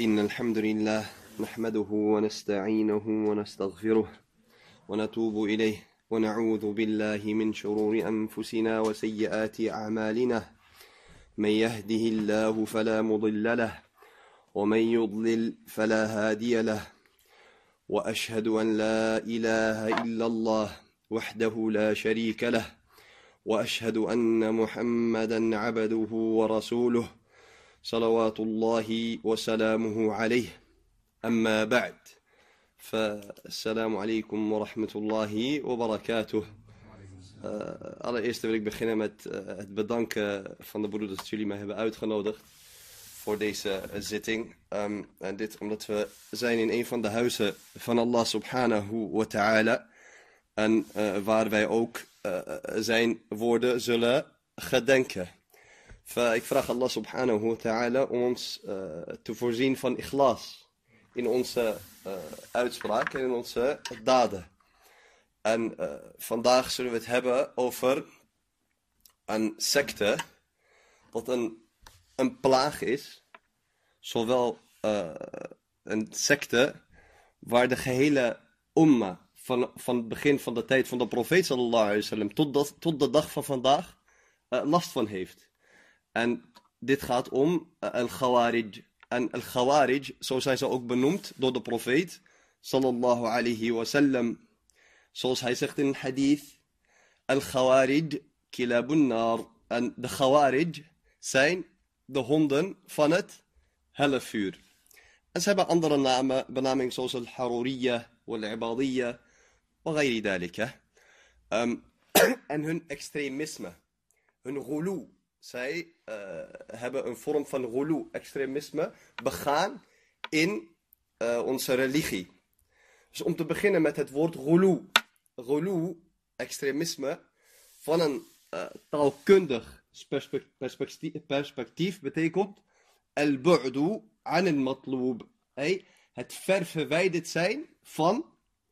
إن الحمد لله نحمده ونستعينه ونستغفره ونتوب إليه ونعوذ بالله من شرور أنفسنا وسيئات أعمالنا. من يهده الله فلا مضل له ومن يضلل فلا هادي له. وأشهد أن لا إله إلا الله وحده لا شريك له وأشهد أن محمدا عبده ورسوله. صلوات الله وسلامه عليه أما بعد فالسلام عليكم ورحمة الله وبركاته Uh, allereerst wil ik beginnen met uh, het bedanken van de broeders dat jullie mij hebben uitgenodigd voor deze uh, zitting. Um, en dit omdat we zijn in een van de huizen van Allah subhanahu wa ta'ala. En waar wij ook zijn woorden zullen gedenken. Ik vraag Allah subhanahu wa ta'ala om ons te voorzien van ikhlas in onze uitspraak en in onze daden. En uh, vandaag zullen we het hebben over een secte, wat een, een plaag is. Zowel een secte waar de gehele umma van, van het begin van de tijd van de profeet sallallahu alaihi wasallam tot, tot de dag van vandaag last van heeft. En dit gaat om al-Khawarij. En al-Khawarij, zo zijn ze ook benoemd door de profeet sallallahu alaihi wasallam. Zoals hij zegt in een hadith. Al-Khawarij kilabun nar. En de Khawarij zijn de honden van het hellevuur. En ze hebben andere namen, benamingen zoals al-Haruriya, wal-Ibadiyya, wa ghayri dalika. Um, en hun extremisme, hun ghulu. Zij uh, hebben een vorm van ghulu, extremisme, begaan in uh, onze religie. Dus om te beginnen met het woord ghulu. Ghulu, extremisme, van een uh, taalkundig perspectief, betekent al-bu'du an al-matloob. Het ver verwijderd zijn van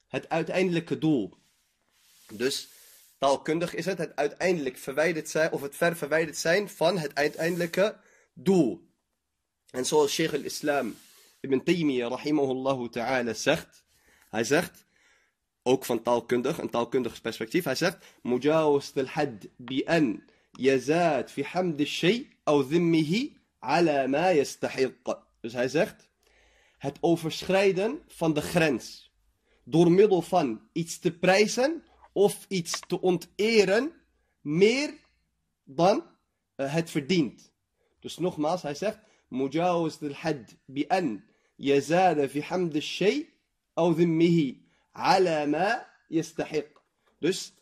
het uiteindelijke doel. Dus Taalkundig is het het uiteindelijk verwijderd zijn, of het ver verwijderd zijn van het uiteindelijke doel. En zoals Sheikh al-Islam Ibn Taymiyyah rahimahullah ta'ala zegt, hij zegt, ook van taalkundig, een taalkundig perspectief, hij zegt, Mujawast al-had bi an yazad fi hamd al-shay aw يستحق. Dus hij zegt, het overschrijden van de grens, door middel van iets te prijzen of iets te onteren meer dan eh, het verdient. Dus nogmaals, hij zegt: Mujawiz al-had bi an yazada fi hamd al-shay aw dhimmihi ala ma yastahiq. Dus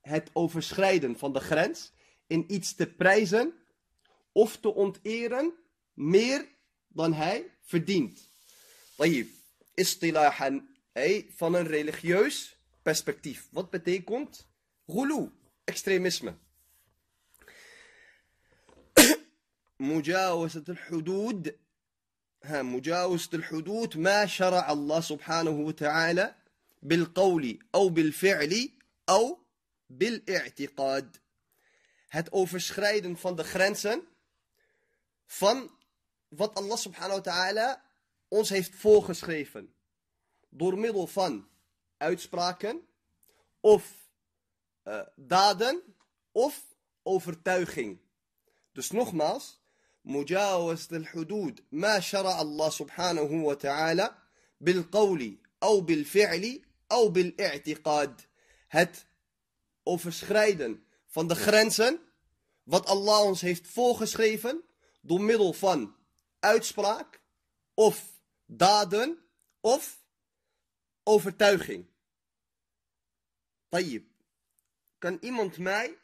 het overschrijden van de grens in iets te prijzen of te onteren meer dan hij verdient. Tayyib, istilahan, van een religieus perspectief. Wat betekent ghulu, extremisme? مجاوزة الحدود ها مجاوزة الحدود ما شرع الله سبحانه وتعالى بالقول أو بالفعل أو بالاعتقاد. Het overschrijden van de grenzen van wat Allah subhanahu wa ta'ala ons heeft voorgeschreven. Door middel van uitspraken of uh, daden of overtuiging. Dus nogmaals, مجاوزة الحدود ما شرع الله سبحانه وتعالى بالقول أو بالفعل أو بالاعتقاد het overschrijden van de grenzen wat Allah ons heeft voorgeschreven door middel van uitspraak of daden of overtuiging. Tayyip. Kan iemand mij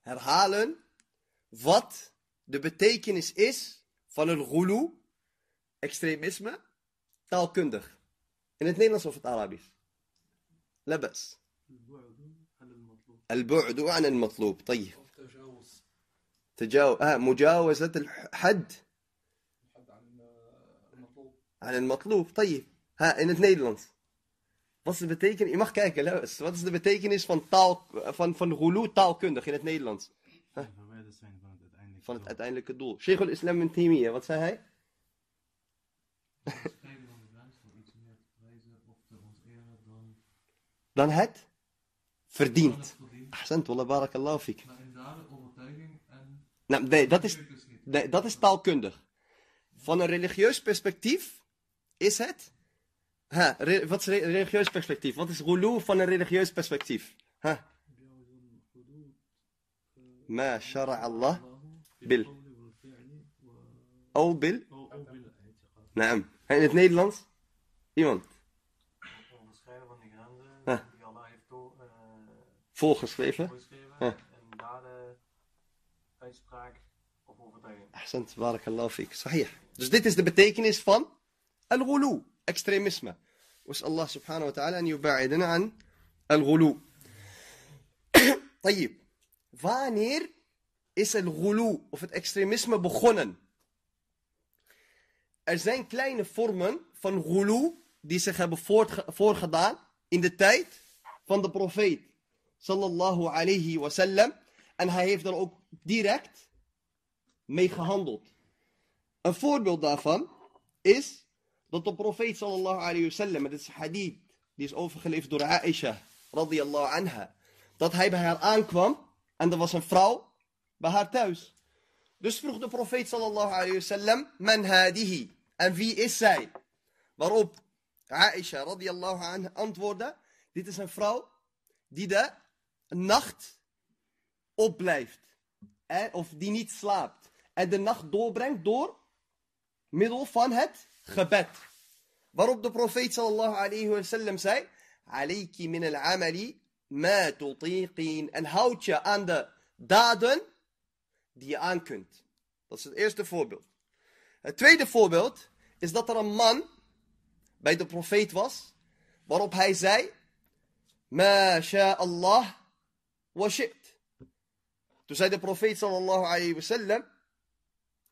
herhalen wat de betekenis is van een ghulu, extremisme, taalkundig? In het Nederlands of het Arabisch? لا بأس البعد عن المطلوب طيب تجاوز تجاوز آه مجاوزة الحد الحد عن المطلوب عن المطلوب طيب ها in het Nederlands wat is de betekenis je mag kijken luister. wat is de betekenis van taal van van taalkundig in het Nederlands verwijderd zijn van het uiteindelijke van het doel. uiteindelijke doel Sheikh al-Islam Taymiyyah wat zei hij Overschrijden van de grens door iets meer te prijzen of te onteren dan, Dan het dan verdient. Ahsant, wallah barakallahu fik. Maar in daden, overtuiging en... Nou, nee, dat is, nee, dat is taalkundig. Van een religieus perspectief is het... Ha, wat is religieus perspectief? Wat is gulu van een religieus perspectief? Ma shara Allah bil. Al bil? Naam. In het Nederlands? Iemand? Onderscheiden van de grenzen die Allah heeft volgeschreven. En daden, uitspraak of overtuiging. Ahsant, barakallahu fik. Sahih. Dus dit is de betekenis van الغلو extremisme واسأل الله سبحانه وتعالى أن يبعدنا عن الغلو طيب wanneer is het غلو of het extremisme begonnen er zijn kleine vormen van غلو die zich hebben voortge- voorgedaan in de tijd van de profeet sallallahu alayhi wasallam en hij heeft er ook direct mee gehandeld. Een voorbeeld daarvan is dat de profeet sallallahu alayhi wasallam, met het hadith, die is overgeleverd door Aisha radiyallahu anha, dat hij bij haar aankwam en er was een vrouw bij haar thuis. Dus vroeg de profeet sallallahu alayhi wasallam, man hadihi, en wie is zij? Waarop Aisha radiyallahu anha antwoordde, dit is een vrouw die de nacht opblijft. of die niet slaapt. En de nacht doorbrengt door middel van het gebed. Waarop de profeet sallallahu alayhi wa sallam zei, Alayki min al-amali ma tutiqin. En houd je aan de daden die je aan kunt. Dat is het eerste voorbeeld. Het tweede voorbeeld is dat er een man bij de profeet was, waarop hij zei, Ma sha Allah wa shi't. Toen zei de profeet sallallahu alayhi wa sallam,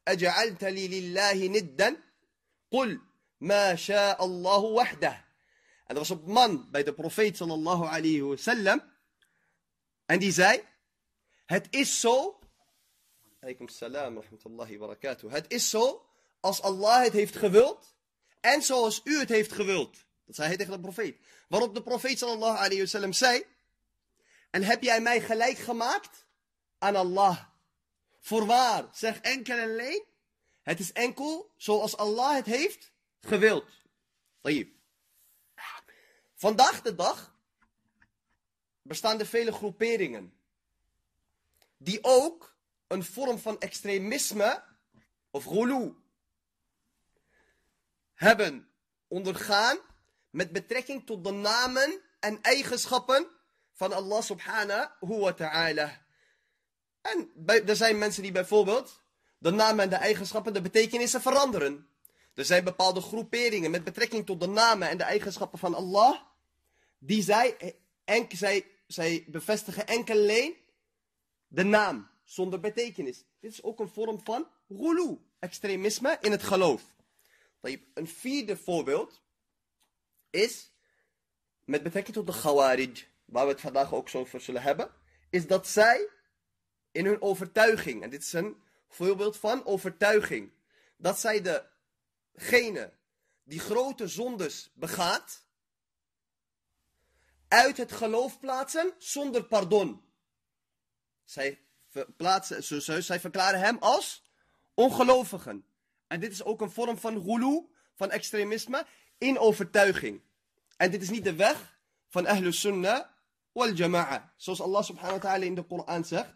أجعلت لي لله ندا قل ما شاء الله وحده En er was een man bij de profeet sallallahu alayhi wasallam. En die zei, het is zo. Salam wa rahmatullahi wa barakatuh. Het is zo als Allah het heeft gewild. En zoals u het heeft gewild. Dat zei hij tegen de profeet. Waarop de profeet sallallahu alayhi wasallam zei. En heb jij mij gelijk gemaakt aan Allah? Voorwaar, zeg enkel en alleen het is enkel zoals Allah het heeft gewild. Tayyip. Vandaag de dag bestaan er vele groeperingen die ook een vorm van extremisme of ghulu hebben ondergaan met betrekking tot de namen en eigenschappen van Allah subhanahu wa ta'ala. En er zijn mensen die bijvoorbeeld de namen en de eigenschappen, de betekenissen veranderen. Er zijn bepaalde groeperingen met betrekking tot de namen en de eigenschappen van Allah. Die zij, enk, zij, zij bevestigen enkel alleen de naam, zonder betekenis. Dit is ook een vorm van ghulu, extremisme in het geloof. Een vierde voorbeeld is, met betrekking tot de Khawarij, waar we het vandaag ook zo over zullen hebben, is dat zij in hun overtuiging, en dit is een voorbeeld van overtuiging, dat zij degene die grote zondes begaat, uit het geloof plaatsen zonder pardon. Zij, zo- zij verklaren hem als ongelovigen. En dit is ook een vorm van ghulu, van extremisme, in overtuiging. En dit is niet de weg van Ahlus Sunnah wal Jama'a. Zoals Allah subhanahu wa ta'ala in de Koran zegt.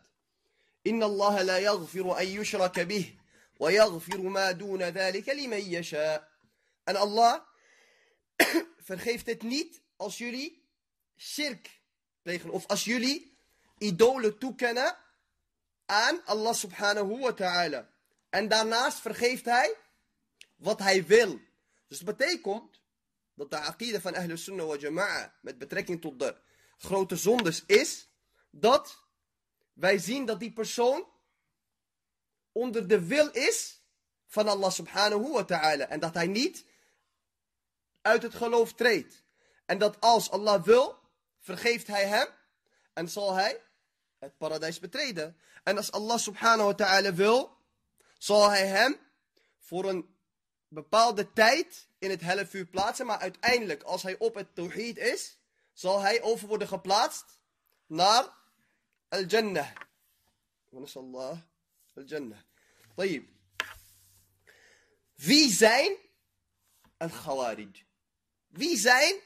إن الله لا يغفر أن يشرك به ويغفر ما دون ذلك لمن يشاء. En Allah vergeeft het niet als jullie shirk plegen. Of als jullie idolen toekennen aan Allah subhanahu wa ta'ala. En daarnaast vergeeft hij wat hij wil. Dus dat betekent dat de aqida van Ahlus Sunnah wa Jama'a met betrekking tot de grote zondes is dat wij zien dat die persoon onder de wil is van Allah subhanahu wa ta'ala. En dat hij niet uit het geloof treedt. En dat als Allah wil, vergeeft hij hem en zal hij het paradijs betreden. En als Allah subhanahu wa ta'ala wil, zal hij hem voor een bepaalde tijd in het hellevuur plaatsen, maar uiteindelijk, als hij op het tawhid is, zal hij over worden geplaatst naar الجنة. ونسأل الله الجنة. طيب. في زين الخوارج. في زين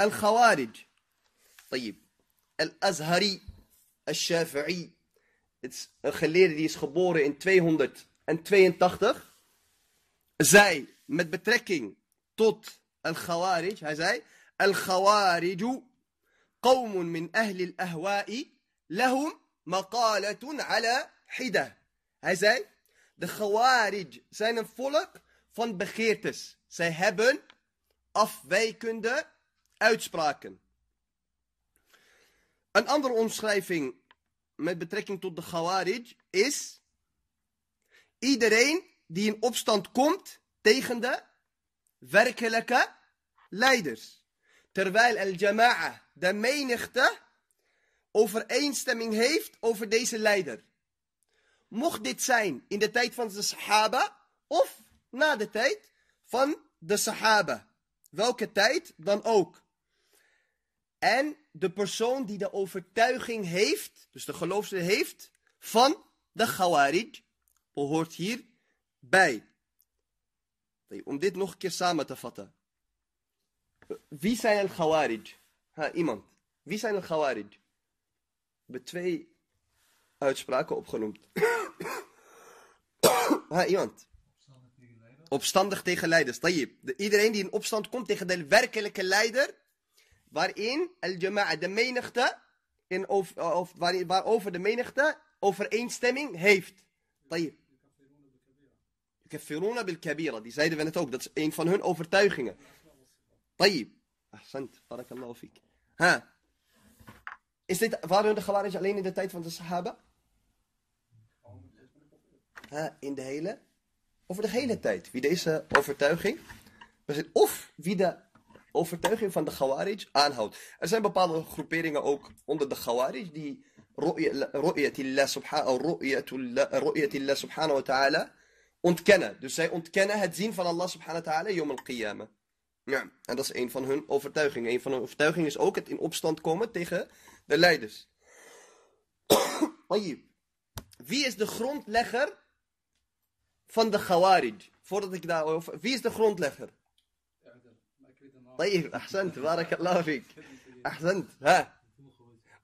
الخوارج. طيب. الأزهري الشافعي. خليل ديس خبوري ان 282 زي مد بتركينج توت الخوارج هاي زي الخوارج قوم من أهل الأهوائي Lahum maqalatun ala hida. Hij de Khawarij zijn een volk van begeertes. Zij hebben afwijkende uitspraken. Een andere omschrijving met betrekking tot de Khawarij is iedereen die in opstand komt tegen de werkelijke leiders. Terwijl al-Jama'a, de menigte, overeenstemming heeft over deze leider. Mocht dit zijn in de tijd van de Sahaba of na de tijd van de Sahaba. Welke tijd dan ook. En de persoon die de overtuiging heeft, dus de geloofde heeft, van de Khawarij, behoort hier bij. Om dit nog een keer samen te vatten. Wie zijn al Khawarij? Ha, iemand. Wie zijn al Khawarij? We hebben twee uitspraken opgenoemd. ha, iemand. Opstandig tegen leider. Opstandig tegen leiders. Tayyib. De- Iedereen die in opstand komt tegen de werkelijke leider, waarin al-jama'a, de menigte, in of waarin, waarover de menigte overeenstemming heeft. Tayyib. Kafiruna bil kabira, die zeiden we net ook, dat is een van hun overtuigingen. Tayyib. Ahsant, barakallahu fik. Ha. Is dit, waren de Khawarij alleen in de tijd van de Sahaba? Ha, in de hele? Over de hele tijd. Wie deze overtuiging, of wie de overtuiging van de Khawarij aanhoudt. Er zijn bepaalde groeperingen ook onder de Khawarij die ru'yatillah subhanahu wa ta'ala ontkennen. Dus zij ontkennen het zien van Allah subhanahu wa ta'ala yom al-qiyamah. Ja, en dat is een van hun overtuigingen. Een van hun overtuigingen is ook het in opstand komen tegen de leiders. Tayyib. Wie is de grondlegger van de Khawarij? Voordat ik daarover... Wie is de grondlegger? طيب احسنت بارك الله فيك احسنت ها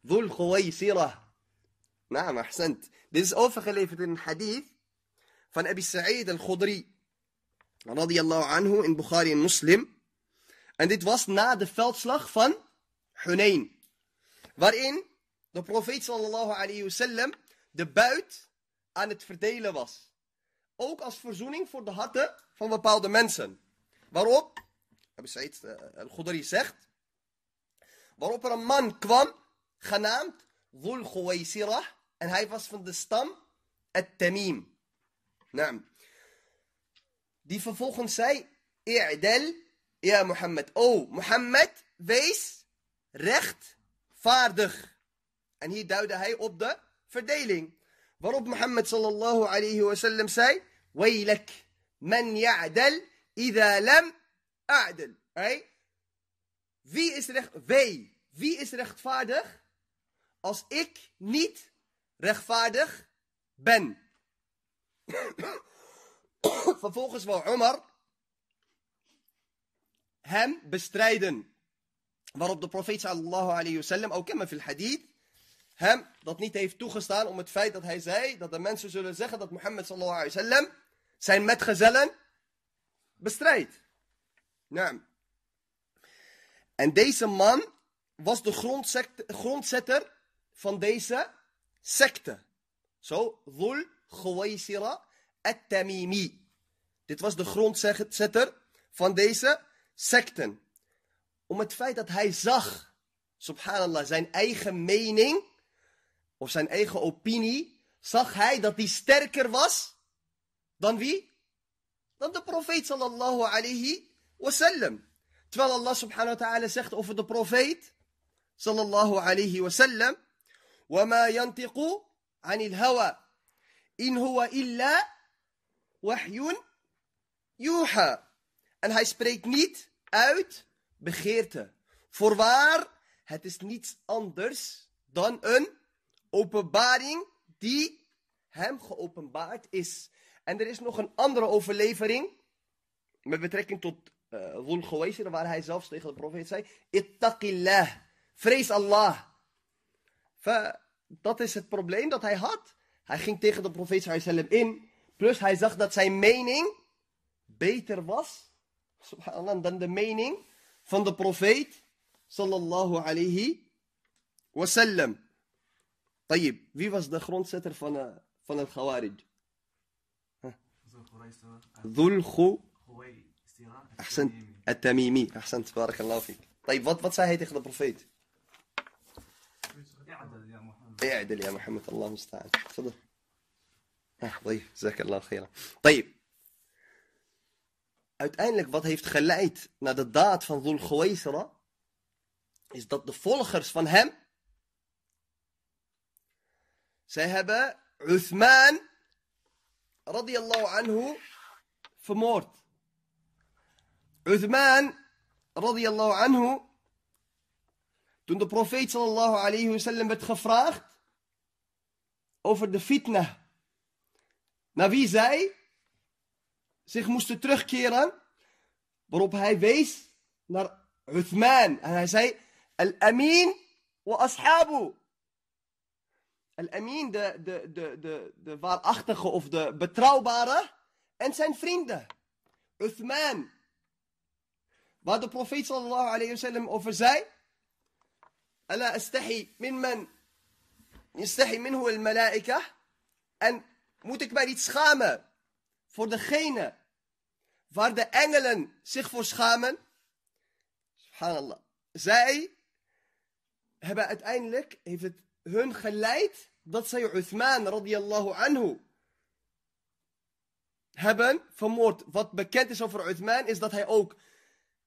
ذو الخويصرة نعم احسنت dit is overgeleverd in een hadith van Abi Sa'id al-Khudri radiyallahu anhu in Bukhari en Muslim en dit was na de veldslag van Hunayn waarin de profeet sallallahu alayhi wasallam de buit aan het verdelen was ook als verzoening voor de harten van bepaalde mensen waarop Abu Sa'id eh, al-Khudri zegt, waarop er een man kwam, genaamd Dhul Khuwaisirah, en hij was van de stam At-Tamim. Naam. Die vervolgens zei, I'dal, ja Mohammed, oh Mohammed, wees rechtvaardig. En hier duidde hij op de verdeling. Waarop Mohammed sallallahu alayhi wa sallam zei, Waylak, man ya'dal, idha lam a'dal. Hey? Wie is recht, wie is rechtvaardig als ik niet rechtvaardig ben? Vervolgens wil Omar hem bestrijden. Waarop de profeet sallallahu alayhi wasallam, ook in fil hadith, hem dat niet heeft toegestaan om het feit dat hij zei dat de mensen zullen zeggen dat Mohammed sallallahu alayhi wasallam zijn metgezellen bestrijdt. Naam. En deze man was de grondzetter van deze secte. Zo, Dhul Khuwaisira at-Tamimi. Dit was de grondzetter van deze secten Om het feit dat hij zag, subhanallah, zijn eigen mening, of zijn eigen opinie, zag hij dat die sterker was dan wie? Dan de profeet sallallahu alayhi wasallam. Terwijl Allah subhanahu wa ta'ala zegt over de profeet sallallahu alayhi wasallam وما ينطق عن الهوى إن هو إلا وحي يوحى en hij spreekt niet uit begeerte. Voorwaar, het is niets anders dan een openbaring die hem geopenbaard is. En er is nog een andere overlevering met betrekking tot uh, waar hij zelfs tegen de profeet zei, Ittaqillah, vrees Allah. Dat is het probleem dat hij had. Hij ging tegen de profeet sallam in, plus hij zag dat zijn mening beter was, dan de mening van de profeet sallallahu alayhi wasallam. طيب, wie was de grondzetter van, uh, van het Khawarij? Dhul أحسنت التميمي أحسنت بارك الله فيك طيب wat, wat zei hij tegen de profeet اعدل يا محمد الله المستعان تفضل آه طيب جزاك الله خيرا طيب uiteindelijk wat heeft geleid naar de daad van Dhul Khuwaisra is dat de volgers van hem zij hebben Uthman radiyallahu anhu vermoord. Uthman radiyallahu anhu toen de profeet sallallahu alayhi wasallam werd gevraagd over de fitna naar wie zij zich moesten terugkeren. Waarop hij wees naar Uthman. En hij zei, Al-Amin wa ashabu. Al-Amin, de, de, de, de, de waarachtige of de betrouwbare en zijn vrienden. Uthman. Waar de profeet sallallahu alayhi wa sallam over zei. Ala astahi min man yastahi minhu al-malaika. En moet ik mij niet schamen voor degene waar de engelen zich voor schamen. Subhanallah. Zij hebben uiteindelijk, heeft het hun geleid dat zij Uthman radiallahu anhu hebben vermoord. Wat bekend is over Uthman is dat hij ook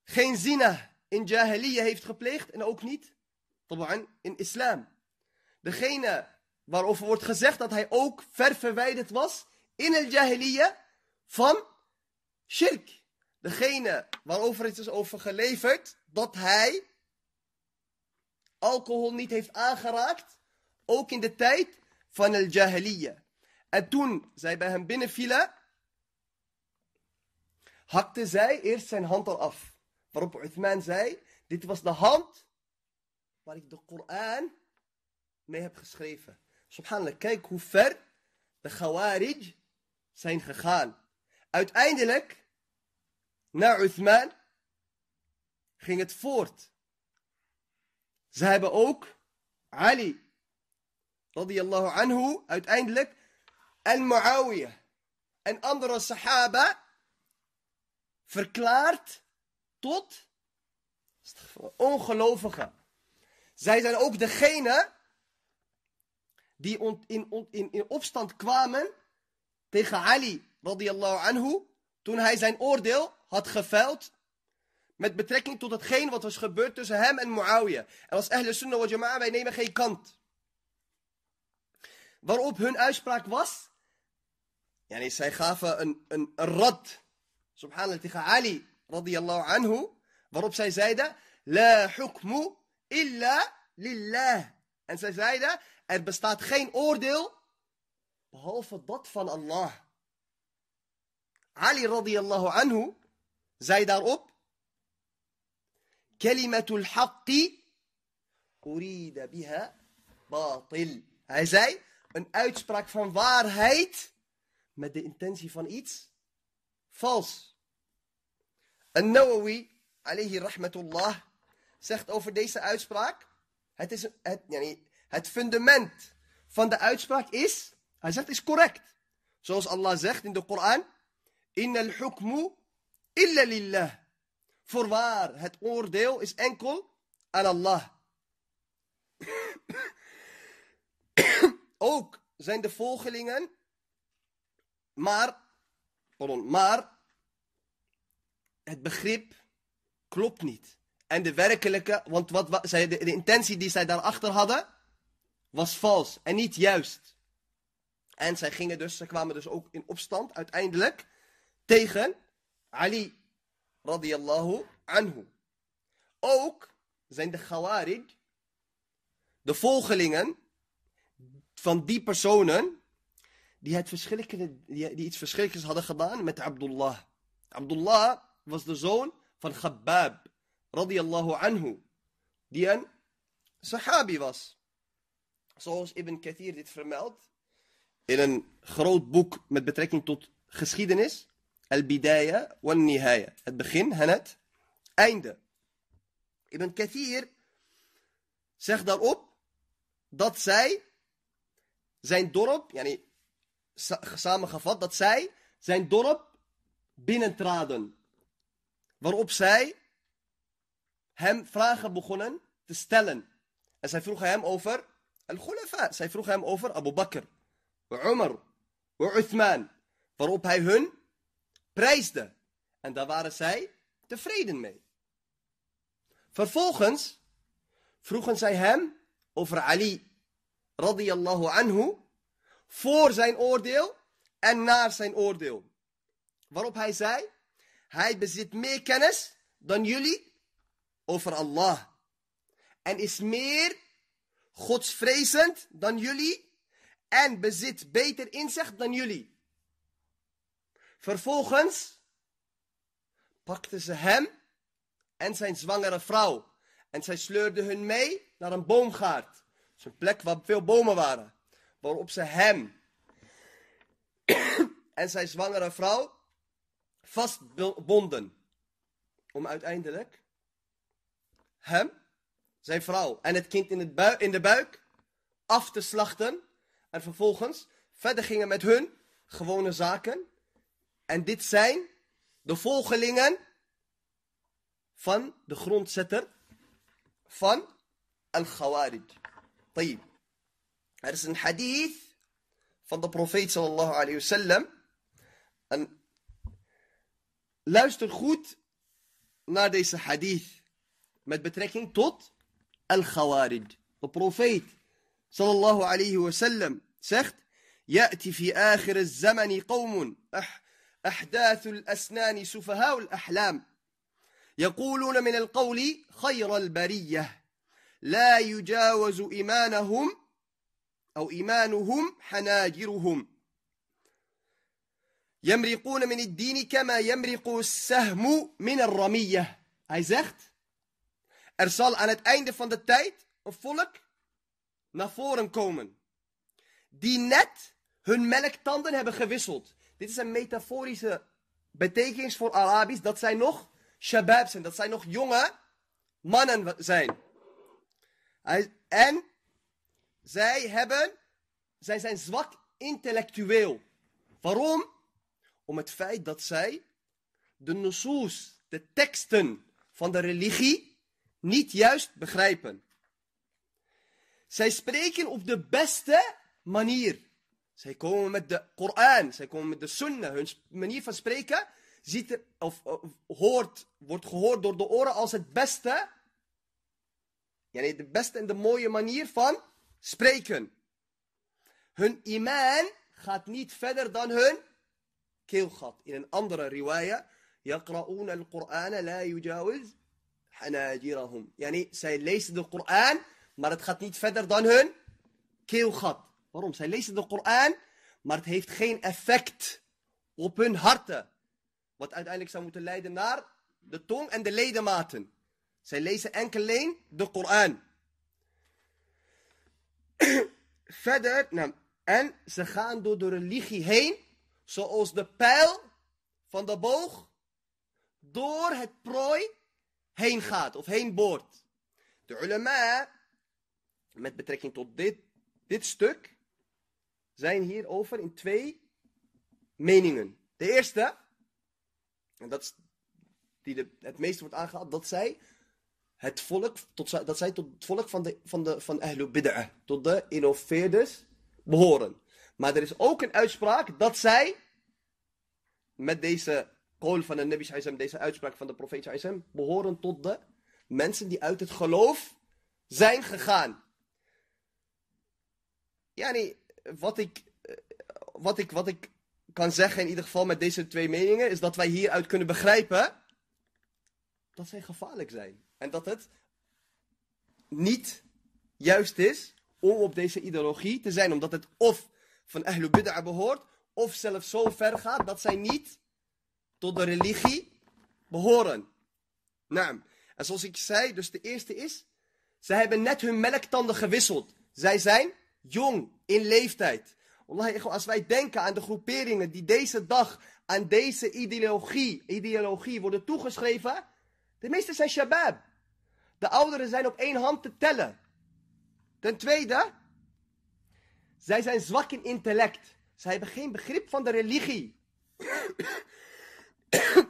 geen zina in Jahiliyyah heeft gepleegd en ook niet in islam. Degene waarover wordt gezegd dat hij ook ver verwijderd was in al-Jahiliyyah van shirk. Degene waarover het is over geleverd dat hij alcohol niet heeft aangeraakt, ook in de tijd van el jahiliyyah. En toen zij bij hem binnenvielen, hakte zij eerst zijn hand al af. Waarop Uthman zei, dit was de hand waar ik de Koran mee heb geschreven. Subhanallah, kijk hoe ver de Khawarij zijn gegaan. Uiteindelijk, na Uthman, ging het voort. Ze hebben ook Ali, radiyallahu anhu, uiteindelijk, en Muawiyah en andere sahaba verklaard tot ongelovigen. Zij zijn ook degene die in, in, in opstand kwamen tegen Ali radiyallahu anhu toen hij zijn oordeel had geveld met betrekking tot hetgeen wat was gebeurd tussen hem en Muawiyah. En als Ahle Sunnah wa wij nemen geen kant. Waarop hun uitspraak was, yani zij gaven een, een, rad, subhanallah, tegen Ali radiyallahu anhu, waarop zij zeiden, la hukmu illa lillah. En zij zeiden, er bestaat geen oordeel behalve dat van Allah. Ali radiyallahu anhu zei daarop, kalimatul haqqi urida biha batil. Hij zei, een uitspraak van waarheid met de intentie van iets vals. En Nawawi, alayhi rahmatullah, zegt over deze uitspraak, het, is, het, het fundament van de uitspraak is, hij zegt is correct. Zoals Allah zegt in de Koran, Inna al-hukmu illa lillah. Voorwaar, het oordeel is enkel aan Allah. Ook zijn de volgelingen, maar, pardon, maar het begrip klopt niet. En de werkelijke, want wat, wat de, de intentie die zij daarachter hadden, was vals en niet juist. En zij gingen dus, ze kwamen dus ook in opstand uiteindelijk tegen Ali radiyallahu anhu. Ook zijn de Khawarij, de volgelingen van die personen, die, het verschrikkelijke, die, die iets verschrikkelijks hadden gedaan met Abdullah. Abdullah was de zoon van Khabbab, radiyallahu anhu, die een sahabi was. Zoals Ibn Kathir dit vermeldt, in een groot boek met betrekking tot geschiedenis, Al-Bidaya Nihaya. Het begin en het einde. Ibn Kathir zegt daarop dat zij zijn dorp, yani, sa- samengevat, dat zij zijn dorp binnentraden. Waarop zij hem vragen begonnen te stellen. En zij vroegen hem over al-Khulafa. Zij vroegen hem over Abu Bakr, Umar, Uthman. Waarop hij hun prijsde. En daar waren zij tevreden mee. Vervolgens vroegen zij hem over Ali radiyallahu anhu voor zijn oordeel en naar zijn oordeel. Waarop hij zei, hij bezit meer kennis dan jullie over Allah. En is meer godsvrezend dan jullie en bezit beter inzicht dan jullie. Vervolgens pakten ze hem en zijn zwangere vrouw. En zij sleurden hun mee naar een boomgaard. Een plek waar veel bomen waren. Waarop ze hem en zijn zwangere vrouw vastbonden. Om uiteindelijk hem, zijn vrouw en het kind in, het bui- in de buik af te slachten en vervolgens verder gingen met hun gewone zaken. En dit zijn de volgelingen van de grondzetter van al Khawarid. Er is een hadith van de profeet sallallahu alayhi wasallam. En luister goed naar deze hadith met betrekking tot al Khawarid. De profeet sallallahu alayhi wasallam zegt يأتي في آخر الزمن قوم أح أحداث الأسنان سفهاء الأحلام. يقولون من القول خير البرية. لا يجاوز إيمانهم أو إيمانهم حناجرهم. يمرقون من الدين كما يمرق السهم من الرمية. Hij zegt, er zal aan het einde van de tijd. Die net hun melktanden hebben gewisseld. Dit is een metaforische betekenis voor Arabisch. Dat zij nog shabab zijn. Dat zij nog jonge mannen zijn. En zij hebben, zij zijn zwak intellectueel. Waarom? Om het feit dat zij de nusus, de teksten van de religie, niet juist begrijpen. Zij spreken op de beste manier. Zij komen met de Koran, zij komen met de Sunnah. Hun sp- manier van spreken ziet er, of, of hoort, wordt gehoord door de oren als het beste. Yani de beste en de mooie manier van spreken. Hun iman gaat niet verder dan hun keelgat. In een andere riwaya. يقرؤون القرآن لا يجاوز حناجرهم. Yani, zij lezen de Koran, maar het gaat niet verder dan hun keelgat. Waarom? Zij lezen de Koran, maar het heeft geen effect op hun harten. Wat uiteindelijk zou moeten leiden naar de tong en de ledematen. Zij lezen enkel alleen de Koran. Verder, nou, en ze gaan door de religie heen, zoals de pijl van de boog door het prooi heen gaat of heen boort. De ulama, met betrekking tot dit, dit stuk, zijn hierover in twee meningen. De eerste, en dat is die de, het meest wordt aangehaald, dat zij het volk, tot, dat zij tot het volk van de, van de van Ahlul Bid'ah, tot de innoveerders behoren. Maar er is ook een uitspraak dat zij met deze kool van de Nabi deze uitspraak van de profeet behoren tot de mensen die uit het geloof zijn gegaan. Nee, wat ik, eh, wat ik, wat ik kan zeggen in ieder geval met deze twee meningen, is dat wij hieruit kunnen begrijpen dat zij gevaarlijk zijn. En dat het niet juist is om op deze ideologie te zijn. Omdat het of van Ahlul Bid'ah behoort, of zelfs zo ver gaat dat zij niet tot de religie behoren. Naam. En zoals ik zei, dus de eerste is, zij hebben net hun melktanden gewisseld. Zij zijn jong in leeftijd. Wallahi, als wij denken aan de groeperingen die deze dag aan deze ideologie, ideologie worden toegeschreven, de meeste zijn shabab. De ouderen zijn op één hand te tellen. Ten tweede, zij zijn zwak in intellect. Zij hebben geen begrip van de religie.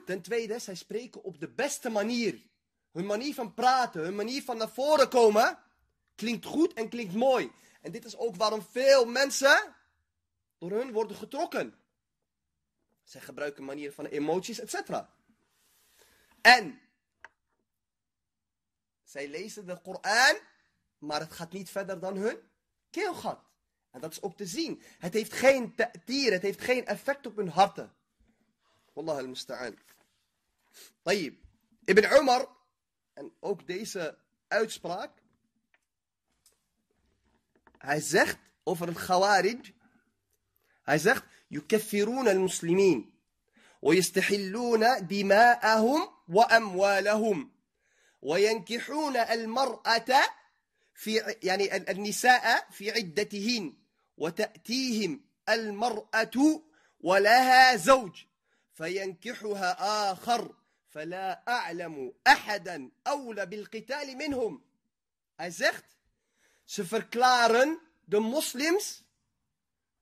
Ten tweede, zij spreken op de beste manier. Hun manier van praten, hun manier van naar voren komen, klinkt goed en klinkt mooi. En dit is ook waarom veel mensen door hun worden getrokken. Zij gebruiken manieren van emoties, etc. En zij lezen de Koran, maar het gaat niet verder dan hun keelgat. En dat is ook te zien. Het heeft geen ta'tir, het heeft geen effect op hun harten. Wallah al-musta'an. Tayyib. Ibn Umar, en ook deze uitspraak, hij zegt over het Khawarij, hij يكفرون المسلمين ويستحلون دماءهم وأموالهم وينكحون المرأة في يعني النساء في عدتهن وتأتيهم المرأة ولها زوج. فينكحها آخر فلا أعلم أحدا أولى بالقتال منهم. Hij zegt, ze verklaren de moslims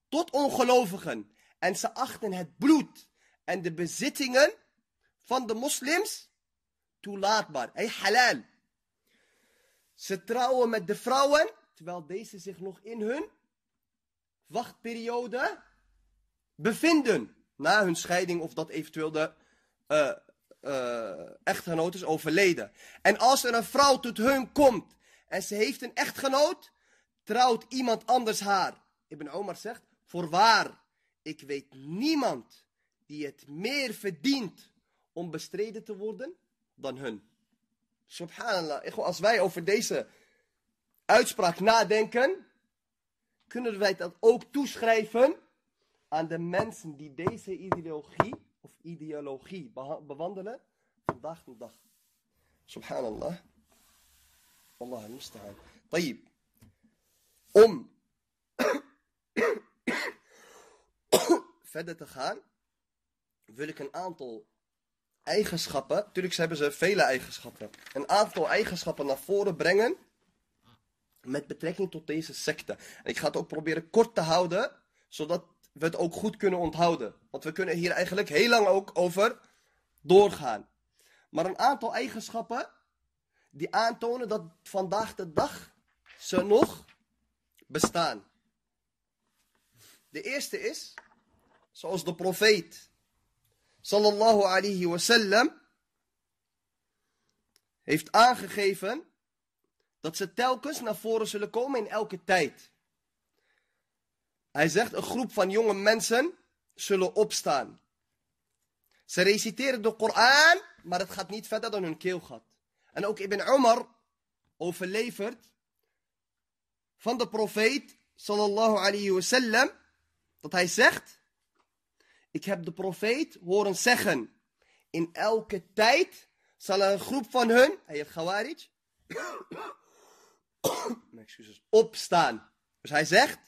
tot ongelovigen. En ze achten het bloed en de bezittingen van de moslims toelaatbaar. Hey, halal. Ze trouwen met de vrouwen, terwijl deze zich nog in hun wachtperiode bevinden. Na hun scheiding of dat eventueel de uh, echtgenoot is overleden. En als er een vrouw tot hun komt en ze heeft een echtgenoot, trouwt iemand anders haar. Ibn Omar zegt, voorwaar, ik weet niemand die het meer verdient om bestreden te worden dan hun. Subhanallah. Als wij over deze uitspraak nadenken, kunnen wij dat ook toeschrijven aan de mensen die deze ideologie of ideologie bewandelen vandaag de dag. Subhanallah. Allah al-musta'an. Tayyib. Om verder te gaan, wil ik een aantal eigenschappen, natuurlijk hebben ze vele eigenschappen, een aantal eigenschappen naar voren brengen met betrekking tot deze secte. En ik ga het ook proberen kort te houden, zodat we het ook goed kunnen onthouden. Want we kunnen hier eigenlijk heel lang ook over doorgaan. Maar een aantal eigenschappen die aantonen dat vandaag de dag ze nog bestaan. De eerste is, zoals de profeet sallallahu alayhi wasallam heeft aangegeven dat ze telkens naar voren zullen komen in elke tijd. Hij zegt, een groep van jonge mensen zullen opstaan. Ze reciteren de Koran, maar het gaat niet verder dan hun keelgat. En ook Ibn Umar overlevert van de profeet, sallallahu alayhi wasallam, dat hij zegt, ik heb de profeet horen zeggen, in elke tijd zal er een groep van hun, hij heeft excuses, opstaan. Dus hij zegt,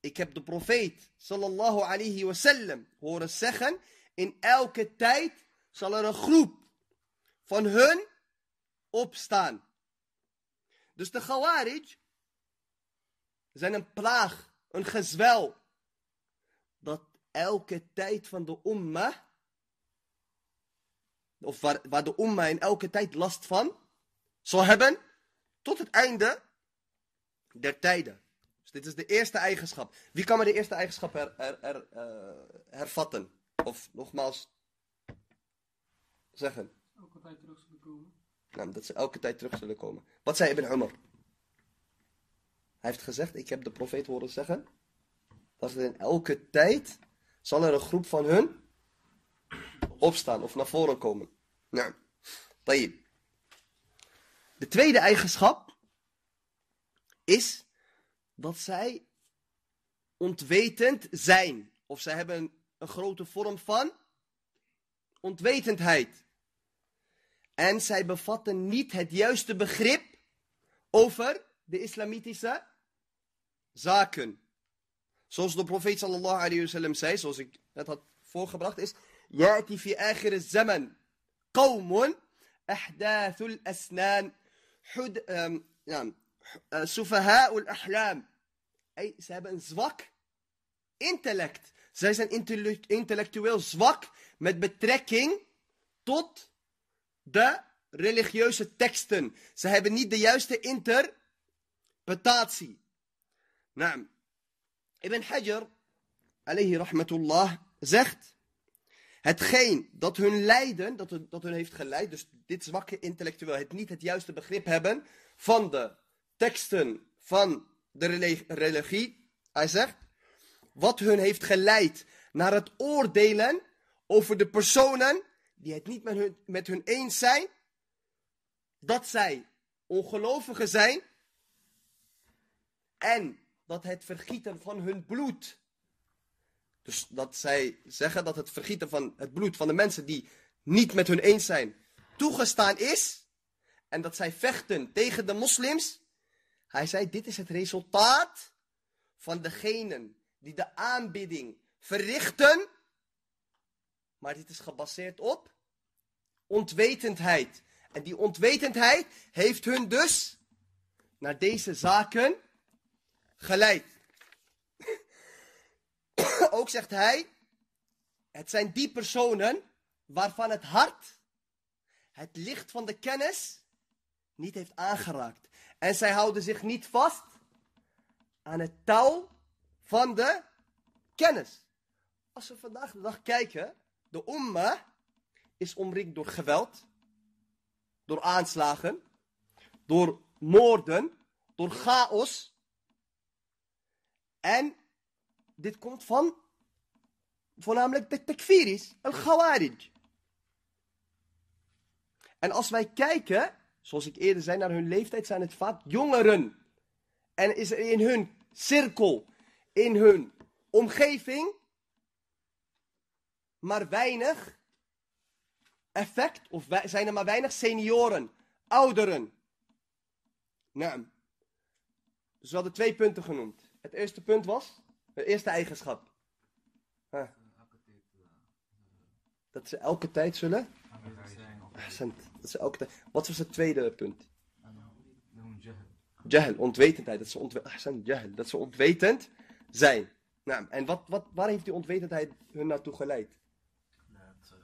ik heb de profeet sallallahu alayhi wasallam horen zeggen, in elke tijd zal er een groep van hun opstaan. Dus de Khawarij zijn een plaag, een gezwel, dat elke tijd van de umma, of waar, waar de umma in elke tijd last van zal hebben, tot het einde der tijden. Dus dit is de eerste eigenschap. Wie kan me de eerste eigenschap her, uh, hervatten? Of nogmaals zeggen? Elke tijd terug zullen komen. Nou, dat ze elke tijd terug zullen komen. Wat zei Ibn Umar? Hij heeft gezegd, ik heb de profeet horen zeggen, dat er in elke tijd zal er een groep van hun opstaan of naar voren komen. Nou, tayyib. De tweede eigenschap is dat zij ontwetend zijn. Of zij hebben een grote vorm van ontwetendheid. En zij bevatten niet het juiste begrip over de islamitische zaken. Zoals de profeet sallallahu alayhi wasallam zei, zoals ik het had voorgebracht, is... Ya'ti fi akhir zaman qawmun ahdathul asnan ja, uh, sufaha'ul ahlam. Ze hebben een zwak intellect. Zij zijn intelle- intellectueel zwak met betrekking tot de religieuze teksten. Ze hebben niet de juiste interpretatie. Nou, Ibn Hajar, alayhi rahmatullah, zegt... Hetgeen dat hun lijden, dat hun, dat hun heeft geleid, dus dit zwakke intellectueel, het niet het juiste begrip hebben van de teksten van de relig- religie. Hij zegt, wat hun heeft geleid naar het oordelen over de personen die het niet met hun, met hun eens zijn, dat zij ongelovigen zijn en dat het vergieten van hun bloed, dus dat zij zeggen dat het vergieten van het bloed van de mensen die niet met hun eens zijn, toegestaan is en dat zij vechten tegen de moslims. Hij zei, dit is het resultaat van degenen die de aanbidding verrichten, maar dit is gebaseerd op ontwetendheid. En die ontwetendheid heeft hun dus naar deze zaken geleid. Ook zegt hij, het zijn die personen waarvan het hart het licht van de kennis niet heeft aangeraakt. En zij houden zich niet vast aan het touw van de kennis. Als we vandaag de dag kijken, de umma is omringd door geweld, door aanslagen, door moorden, door chaos. En dit komt van voornamelijk de takfiris, al-Khawarij. En als wij kijken, zoals ik eerder zei, naar hun leeftijd, zijn het vaak jongeren. En is er in hun cirkel, in hun omgeving, maar weinig effect, of zijn er maar weinig senioren, ouderen. Nou, dus we hadden twee punten genoemd. Het eerste punt was, de eerste eigenschap. Dat ze elke tijd zullen. Ahsant. Dat ze elke tijd. Wat was het tweede punt? jahl. Onwetendheid. Dat ze, jahl, dat ze ontwetend zijn. Nou, en wat, wat, waar heeft die onwetendheid hun naartoe geleid? Naar het, uh,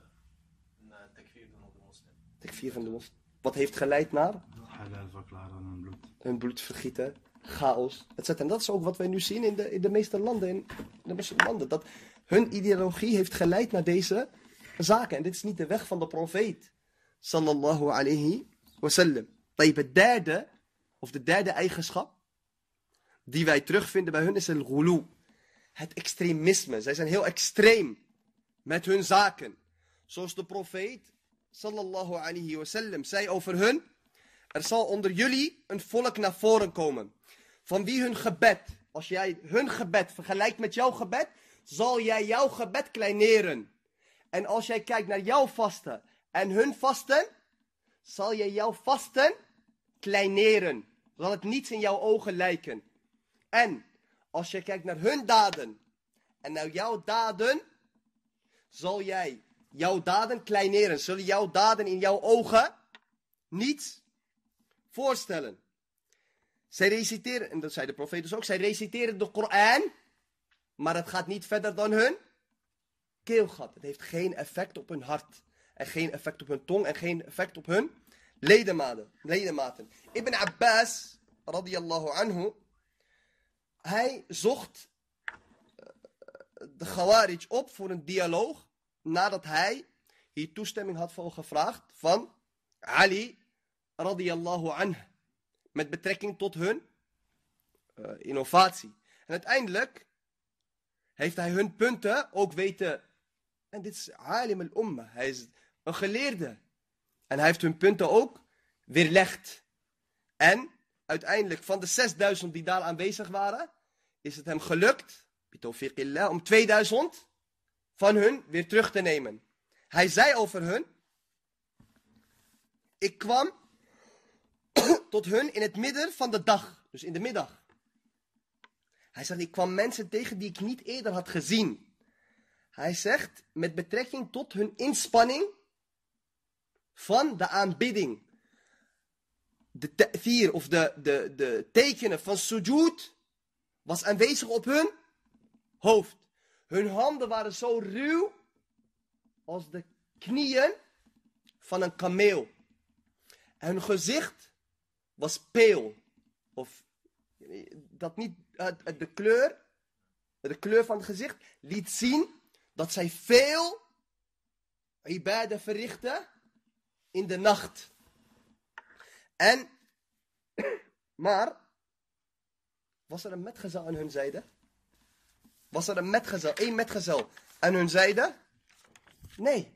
naar het takfir doen op de Takfir van de mos. Wat heeft geleid naar? Halal verklaren hun bloed. Hun bloed vergieten, chaos, etc. En dat is ook wat wij nu zien in de, in de meeste landen, in de moslimlanden. Dat hun ideologie heeft geleid naar deze zaken. En dit is niet de weg van de profeet. Sallallahu alayhi wasallam. Het derde, of de derde eigenschap, die wij terugvinden bij hun is el ghulu. Het extremisme. Zij zijn heel extreem met hun zaken. Zoals de profeet, sallallahu alayhi wasallam, zei over hun. Er zal onder jullie een volk naar voren komen. Van wie hun gebed, als jij hun gebed vergelijkt met jouw gebed, zal jij jouw gebed kleineren. En als jij kijkt naar jouw vasten en hun vasten, zal jij jouw vasten kleineren. Zal het niets in jouw ogen lijken. En als je kijkt naar hun daden en naar jouw daden, zal jij jouw daden kleineren. Zullen jouw daden in jouw ogen niets voorstellen. Zij reciteren, en dat zei de profeet dus ook, zij reciteren de Koran, maar het gaat niet verder dan hun keelgat. Het heeft geen effect op hun hart. En geen effect op hun tong en geen effect op hun ledematen. ledematen. Ibn Abbas, radiyallahu anhu, hij zocht eh, de Khawarij op voor een dialoog nadat hij hier toestemming had voor gevraagd van Ali radiyallahu anhu met betrekking tot hun eh, innovatie. En uiteindelijk heeft hij hun punten ook weten. En dit is alim al-umma. Hij is een geleerde. En hij heeft hun punten ook weerlegd. En uiteindelijk van de 6000 die daar aanwezig waren, is het hem gelukt, om 2000 van hun weer terug te nemen. Hij zei over hun, ik kwam tot hun in het midden van de dag, dus in de middag. Hij zegt, ik kwam mensen tegen die ik niet eerder had gezien. Hij zegt, met betrekking tot hun inspanning van de aanbidding. De ta'thir of de, de, de tekenen van sujud was aanwezig op hun hoofd. Hun handen waren zo ruw als de knieën van een kameel. En hun gezicht was peel. Of dat niet, de kleur, de kleur van het gezicht liet zien dat zij veel ibadah verrichten in de nacht. En, maar, was er een metgezel aan hun zijde? Was er een metgezel, één metgezel aan hun zijde? Nee.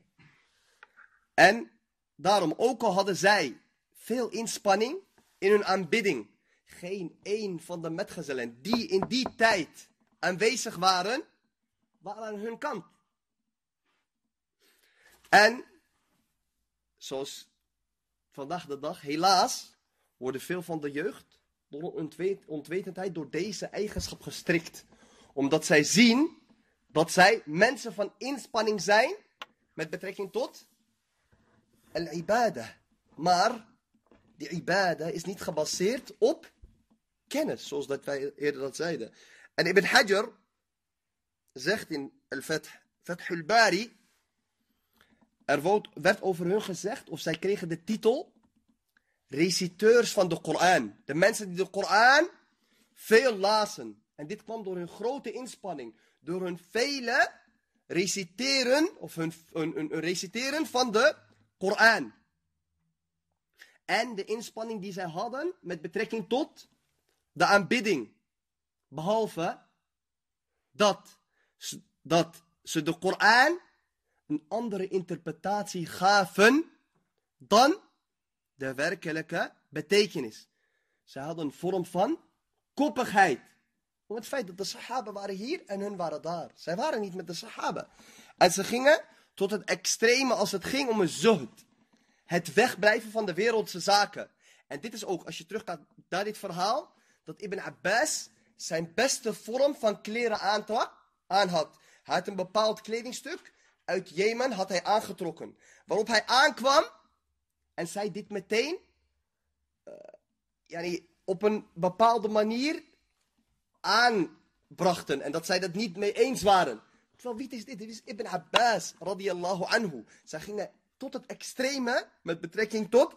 En daarom, ook al hadden zij veel inspanning in hun aanbidding, geen één van de metgezellen die in die tijd aanwezig waren, waren aan hun kant. En, zoals vandaag de dag, helaas, worden veel van de jeugd door ontwet ontwetendheid door deze eigenschap gestrikt. Omdat zij zien dat zij mensen van inspanning zijn met betrekking tot al-ibadah. Maar die ibadah is niet gebaseerd op kennis, zoals dat wij eerder dat zeiden. En Ibn Hajar zegt in Al-Fath, Fathul Bari, er werd over hun gezegd, of zij kregen de titel, reciteurs van de Koran. De mensen die de Koran veel lazen. En dit kwam door hun grote inspanning, door hun vele reciteren, of hun, reciteren van de Koran. En de inspanning die zij hadden met betrekking tot de aanbidding. Behalve dat, dat ze de Koran een andere interpretatie gaven dan de werkelijke betekenis. Ze hadden een vorm van koppigheid. Om het feit dat de sahaba waren hier en hun waren daar. Zij waren niet met de sahaba. En ze gingen tot het extreme als het ging om een zucht. Het wegblijven van de wereldse zaken. En dit is ook, als je teruggaat naar dit verhaal, dat Ibn Abbas zijn beste vorm van kleren aan had. Hij had een bepaald kledingstuk uit Jemen had hij aangetrokken. Waarop hij aankwam en zij dit meteen uh, yani, op een bepaalde manier aanbrachten. En dat zij dat niet mee eens waren. Terwijl wie is dit? Dit is Ibn Abbas radiyallahu anhu. Zij gingen tot het extreme met betrekking tot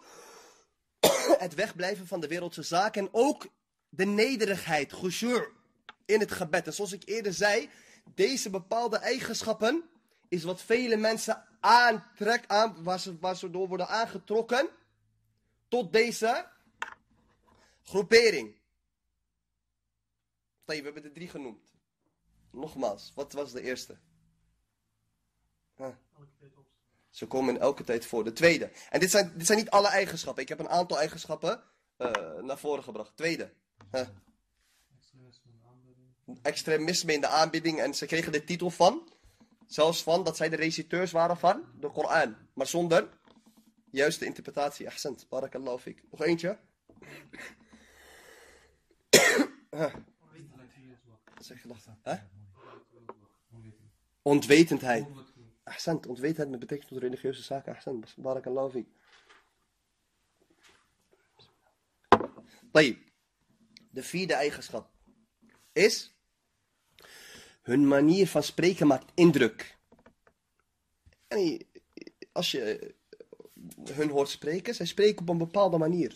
het wegblijven van de wereldse zaken. En ook de nederigheid, khushu' in het gebed. En zoals ik eerder zei, deze bepaalde eigenschappen is wat vele mensen aantrek, aan, waar, ze, waar ze door worden aangetrokken tot deze groepering. We hebben de drie genoemd. Nogmaals, wat was de eerste? Huh. Ze komen in elke tijd voor. De tweede. En dit zijn, dit zijn niet alle eigenschappen. Ik heb een aantal eigenschappen uh, naar voren gebracht. Tweede. Huh. Extremisme in de aanbieding. En ze kregen de titel van Zelfs van dat zij de reciteurs waren van de Koran. Maar zonder juiste interpretatie. Ahsend, barakallahu fik. Nog eentje. Zeg gedachten. Hè? Ontwetendheid. Accent, ontwetendheid met betrekking tot religieuze zaken. Ahsend, barakallahu fi. De vierde eigenschap is... Hun manier van spreken maakt indruk. En als je eh, hun hoort spreken, zij spreken op een bepaalde manier.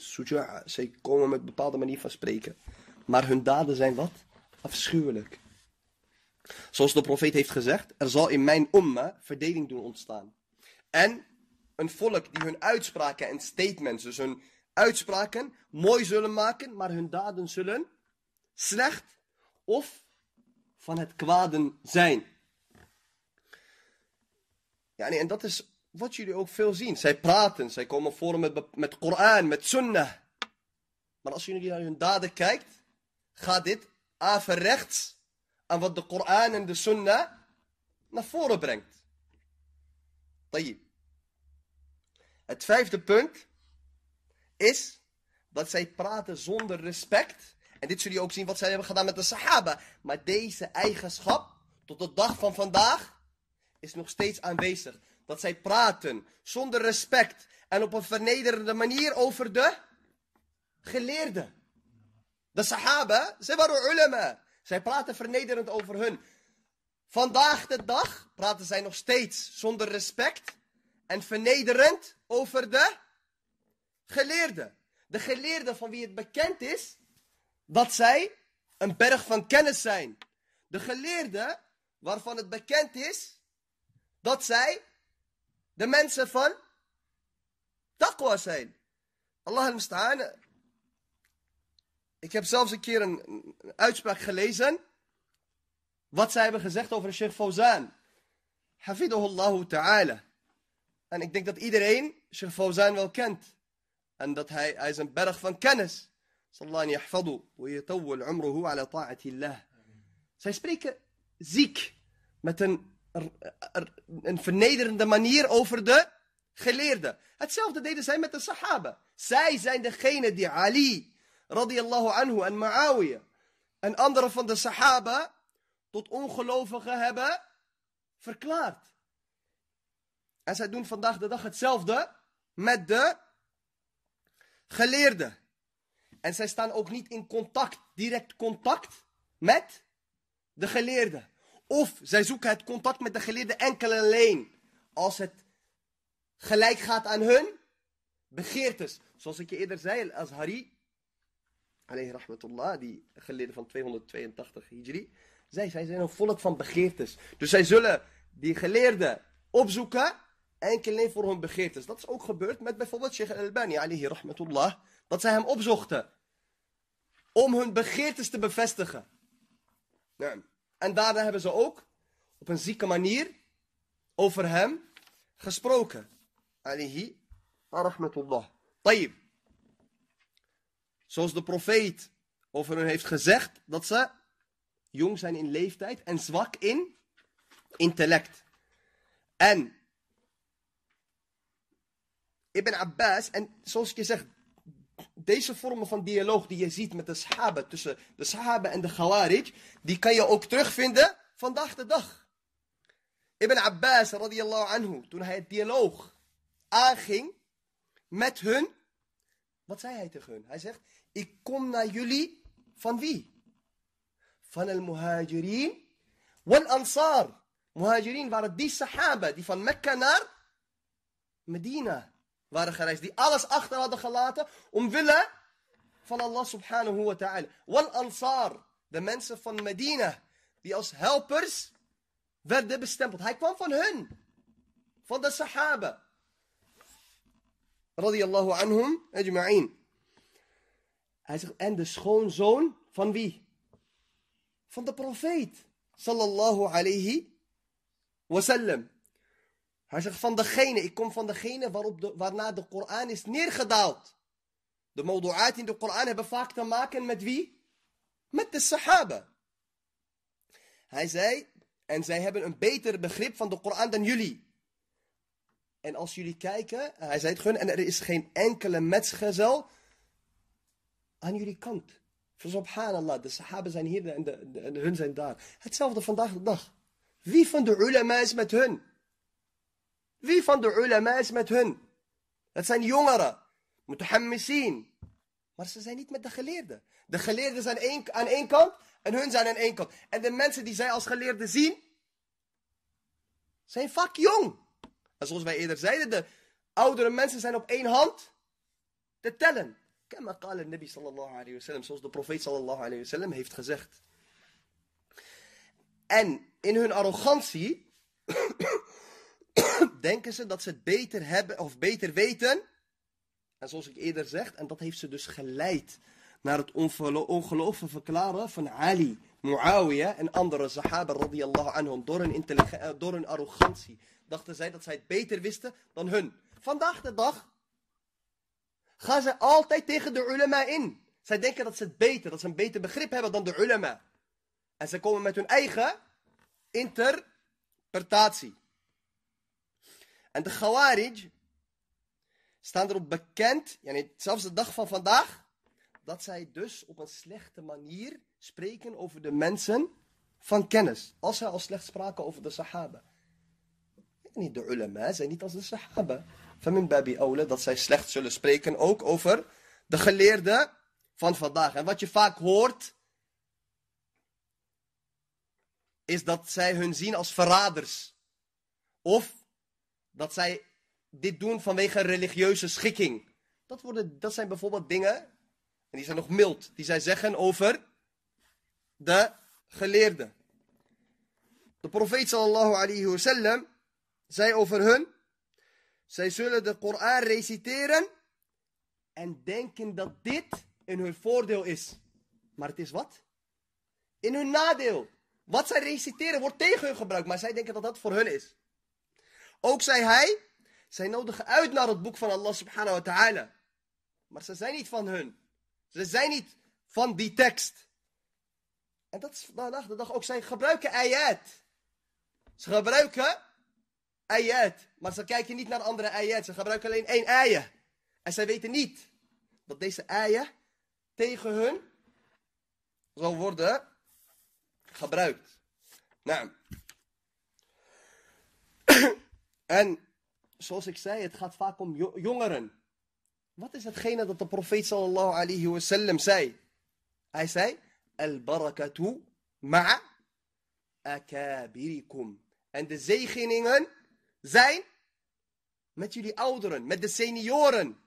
Zij komen met een bepaalde manier van spreken. Maar hun daden zijn wat? Afschuwelijk. Zoals de profeet heeft gezegd, er zal in mijn umma verdeling doen ontstaan. En een volk die hun uitspraken en statements, dus hun uitspraken, mooi zullen maken, maar hun daden zullen slecht of van het kwaden zijn. Ja, nee, en dat is wat jullie ook veel zien. Zij praten, zij komen voor met, met Koran, met sunnah. Maar als jullie naar hun daden kijkt, gaat dit averechts aan wat de Koran en de Sunnah naar voren brengt. Tayyip. Het vijfde punt is dat zij praten zonder respect. En dit zullen jullie ook zien wat zij hebben gedaan met de Sahaba. Maar deze eigenschap, tot de dag van vandaag, is nog steeds aanwezig. Dat zij praten zonder respect en op een vernederende manier over de geleerden. De Sahaba, zij waren ulama. Zij praten vernederend over hun. Vandaag de dag praten zij nog steeds zonder respect en vernederend over de geleerden. De geleerden van wie het bekend is dat zij een berg van kennis zijn. De geleerden waarvan het bekend is dat zij de mensen van taqwa zijn. Allah al-musta'an. Ik heb zelfs een keer een, uitspraak gelezen. Wat zij hebben gezegd over Sheikh Fawzan. Hafidahullahu ta'ala. En ik denk dat iedereen Sheikh Fawzan wel kent. En dat hij, hij is een berg van kennis. Sallallahu yahfadu wa umruhu ala ta'atillah. Zij spreken ziek. Met een, een vernederende manier over de geleerden. Hetzelfde deden zij met de sahaba. Zij zijn degene die Ali, radiyallahu anhu, en Muawiyah, en andere van de sahaba, tot ongelovigen hebben verklaard. En zij doen vandaag de dag hetzelfde met de geleerden. En zij staan ook niet in contact, direct contact met de geleerden. Of zij zoeken het contact met de geleerden enkel en alleen als het gelijk gaat aan hun begeertes. Zoals ik je eerder zei, als Hari, alayhi rahmatullah, die geleerde van 282 hijri, zij, zij zijn een volk van begeertes. Dus zij zullen die geleerden opzoeken, enkel alleen voor hun begeertes. Dat is ook gebeurd met bijvoorbeeld Sheikh al-Albani, alayhi rahmatullah, dat zij hem opzochten. Om hun begeertes te bevestigen. En daarna hebben ze ook op een zieke manier over hem gesproken. Alayhi rahmatullah. Zoals de profeet over hen heeft gezegd dat ze jong zijn in leeftijd en zwak in intellect. En Ibn Abbas, en zoals ik je zeg, deze vormen van dialoog die je ziet met de sahaba, tussen de sahaba en de khawarij, die kan je ook terugvinden vandaag de dag. Ibn Abbas radiyallahu anhu, toen hij het dialoog aanging met hun, wat zei hij tegen hun? Hij zegt, ik kom naar jullie van wie? Van al muhajirin wal ansar. Muhajirin waren die sahaba die van Mekka naar Medina waren gereisd. Die alles achter hadden gelaten omwille van Allah subhanahu wa ta'ala. Wal ansar. De mensen van Medina. Die als helpers werden bestempeld. Hij kwam van hun. Van de sahaba. Radiyallahu anhum ajma'in. Hij zegt, en de schoonzoon van wie? Van de profeet. Sallallahu alayhi wasallam. Hij zegt van degene, ik kom van degene waarop de, waarna de Koran is neergedaald. De modu'aat in de Koran hebben vaak te maken met wie? Met de sahaba. Hij zei, en zij hebben een beter begrip van de Koran dan jullie. En als jullie kijken, hij zei het en er is geen enkele metsgezel aan jullie kant. Subhanallah, de sahaba zijn hier en, de, en hun zijn daar. Hetzelfde vandaag de dag. Wie van de ulama is met hun? Wie van de ulama is met hun? Het zijn jongeren, mutahammisin. Maar ze zijn niet met de geleerden. De geleerden zijn aan één kant en hun zijn aan één kant. En de mensen die zij als geleerden zien, zijn vaak jong. En zoals wij eerder zeiden, de oudere mensen zijn op één hand te tellen. Kama nabi sallallahu alayhi zoals de profeet sallallahu alayhi heeft gezegd. En in hun arrogantie denken ze dat ze het beter hebben of beter weten. En zoals ik eerder zeg, en dat heeft ze dus geleid naar het ongelooflijke verklaren van Ali, Muawiyah en andere sahaba radiyallahu anhum door hun, door hun arrogantie. Dachten zij dat zij het beter wisten dan hun. Vandaag de dag gaan ze altijd tegen de ulama in. Zij denken dat ze het beter, dat ze een beter begrip hebben dan de ulama. En zij komen met hun eigen interpretatie. En de Khawarij staan erop bekend, yani zelfs de dag van vandaag, dat zij dus op een slechte manier spreken over de mensen van kennis. Als zij al slecht spraken over de Sahaba. Niet de ulama zijn niet als de Sahaba. Van babi awla dat zij slecht zullen spreken ook over de geleerden van vandaag. En wat je vaak hoort, is dat zij hun zien als verraders. Of dat zij dit doen vanwege religieuze schikking. Dat, worden, dat zijn bijvoorbeeld dingen, en die zijn nog mild, die zij zeggen over de geleerden. De profeet sallallahu alayhi wasallam zei over hun, zij zullen de Koran reciteren en denken dat dit in hun voordeel is. Maar het is wat? In hun nadeel. Wat zij reciteren wordt tegen hun gebruikt, maar zij denken dat dat voor hun is. Ook zei hij, zij nodigen uit naar het boek van Allah subhanahu wa ta'ala. Maar ze zijn niet van hun. Ze zijn niet van die tekst. En dat is vandaag de dag ook. Zij gebruiken ayat. Ze gebruiken ayat. Maar ze kijken niet naar andere ayat. Ze gebruiken alleen één ayah. En zij weten niet dat deze ayah tegen hun zal worden gebruikt. Nou. en zoals ik zei, het gaat vaak om jo- jongeren. Wat is hetgene dat de profeet sallallahu alayhi zei? Hij zei, al-barakatu ma'a akabirikum. En de zegeningen zijn met jullie ouderen, met de senioren.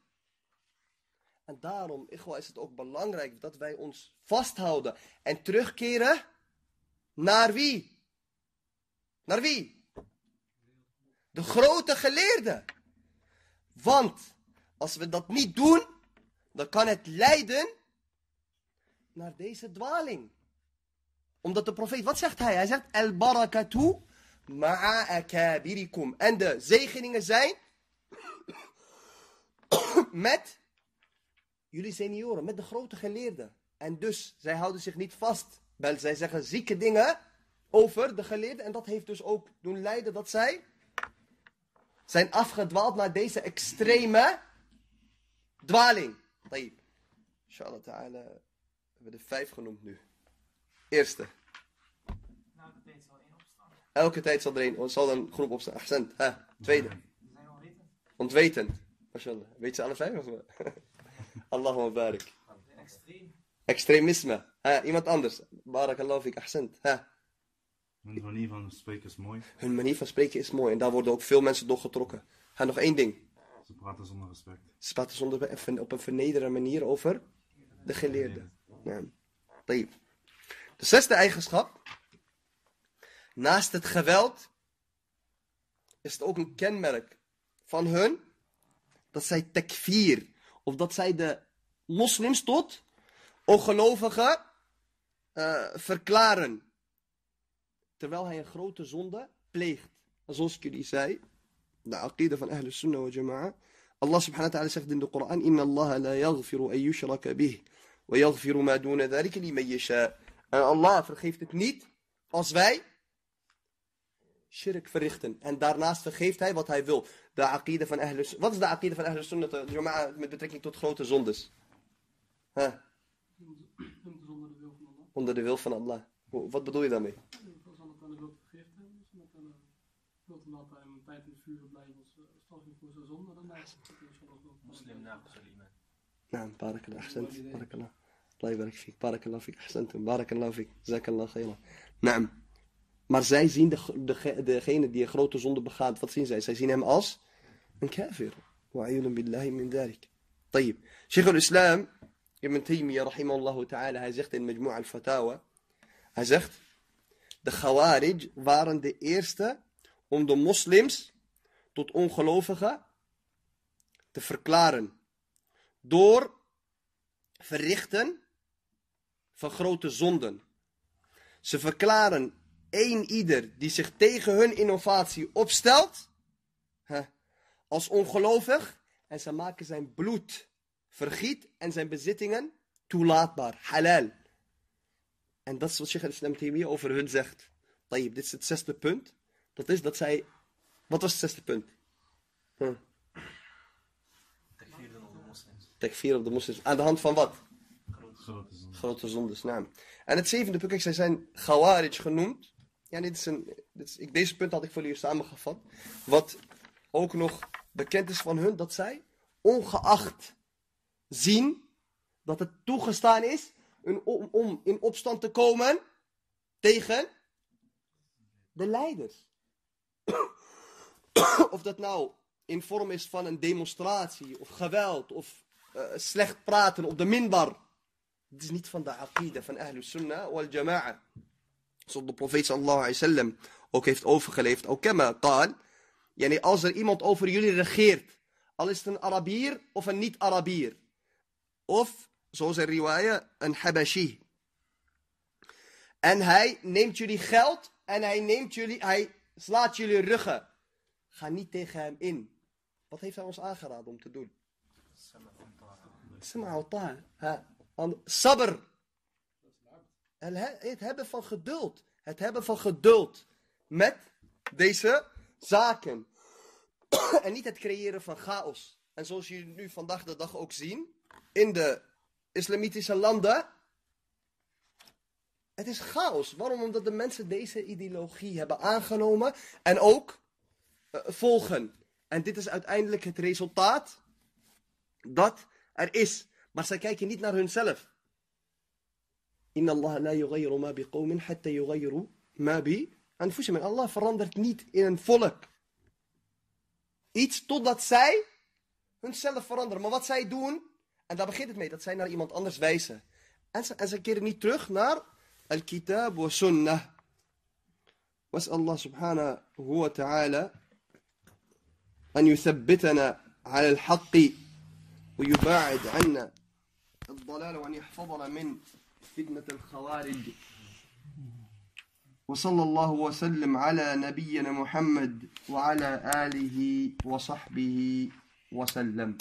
En daarom, is het ook belangrijk dat wij ons vasthouden en terugkeren naar wie? Naar wie? De grote geleerde. Want als we dat niet doen, dan kan het leiden naar deze dwaling. Omdat de profeet, wat zegt hij? Hij zegt, el barakatu ma'a. En de zegeningen zijn met jullie senioren, met de grote geleerden. En dus, zij houden zich niet vast. Wel, zij zeggen zieke dingen over de geleerden. En dat heeft dus ook doen leiden dat zij zijn afgedwaald naar deze extreme dwaling. Tayyip. Inshallah ta'ala hebben we de vijf genoemd nu. Eerste. Welke tijd zal één opstaan? Elke tijd zal er een, zal er een groep opstaan. Accent. Ha. Tweede. Ontwetend. Mashallah. Weet ze alle vijf of wat? Allahumma barik. Extremisme. Ha. Iemand anders. Barakallahu fik. Accent. Ha. Hun manier van spreken is mooi. Hun manier van spreken is mooi. En daar worden ook veel mensen door getrokken. Ha. Nog één ding. Ze praten zonder respect. Ze praten zonder, op een vernederende manier over de geleerden. Ja. De zesde eigenschap. Naast het geweld is het ook een kenmerk van hun dat zij takfir, of dat zij de moslims tot ongelovigen eh, verklaren. Terwijl hij een grote zonde pleegt. Zoals ik jullie zei, de aqida van Ahlus Sunnah wa Jama'a. Allah subhanahu wa ta'ala zegt in de Koran: Inna Allah la yaghfiru an yushraka bih. Wa yaghfiru ma duna dhalika liman. En Allah vergeeft het niet als wij shirk verrichten. En daarnaast vergeeft hij wat hij wil. De aqida van Ahlus Wat is de aqida van Ahlus Sunnah wa Jama'a met betrekking tot grote zondes? Huh? zonder de wil van Allah. Onder de wil van Allah. Hoe- Wat bedoel je daarmee? Als Allah dan wil vergeeft hem, dus met een wilt hem dat hij een tijd in het vuur blijven als eh, straffing voor zijn zonde, dan blijft het inshallah wel. Muslim na Suleiman. نعم بارك الله أحسنت بارك الله الله يبارك فيك بارك الله فيك أحسنتم بارك الله فيك جزاك الله خيرا نعم maar zij zien de, de, degene die een grote zonde begaat wat zien zij zij zien hem als een kafir وعياذا بالله من ذلك طيب شيخ الإسلام ابن تيمية رحمه الله تعالى hij zegt in مجموع الفتاوى hij zegt de Khawarij waren de eerste om de moslims tot ongelovigen te verklaren door verrichten van grote zonden. Ze verklaren één ieder die zich tegen hun innovatie opstelt als ongelovig en ze maken zijn bloed vergiet en zijn bezittingen toelaatbaar, halal. En dat is wat Sheikh al-Islam Taymiyyah over hun zegt. Tayyip, dit is het zesde punt. Dat is dat zij... Wat was het zesde punt? Hm. Takfir doen op de moslims. Op de moslims. Aan de hand van wat? Grote zon. Grote zondes, naam. En het zevende punt, kijk, zij zijn Khawarij genoemd. Ja, dit is een, ik, deze punt had ik voor jullie samengevat. Wat ook nog bekend is van hun, dat zij, ongeacht zien dat het toegestaan is om, om, in opstand te komen tegen de leiders. of dat nou in vorm is van een demonstratie, of geweld, of eh, slecht praten op de minbar. Het is niet van de aqida van Ahlus Sunnah wal Jama'a. Zoals de profeet sallallahu alaihi wasallam ook heeft overgeleefd. Ook kema. Yani als er iemand over jullie regeert. Al is het een Arabier of een niet-Arabier. Of, zoals in riwaya, een Habashi. En hij neemt jullie geld en hij neemt jullie, hij slaat jullie ruggen. Ga niet tegen hem in. Wat heeft hij ons aangeraden om te doen? Sima wa Sabr. Het hebben van geduld. Het hebben van geduld. Met deze zaken. en niet het creëren van chaos. En zoals jullie nu vandaag de dag ook zien. In de islamitische landen. Het is chaos. Waarom? Omdat de mensen deze ideologie hebben aangenomen. En ook eh, volgen. En dit is uiteindelijk het resultaat. Dat er is. Maar zij kijken niet naar hunzelf. Inna Allah la bi qawmin hatta yughayyiru ma bi anfusihim. En Allah verandert niet in een volk. Iets totdat zij hunzelf veranderen. Maar wat zij doen, en daar begint het mee, dat zij naar iemand anders wijzen. En ze, en ze keren niet terug naar al-kitab wa sunnah. واسأل الله سبحانه وتعالى أن يثبتنا على الحق ويباعد عنا الضلال وأن يحفظنا من فتنة الخوارج. وصلى الله وسلم على نبينا محمد وعلى آله وصحبه وسلم.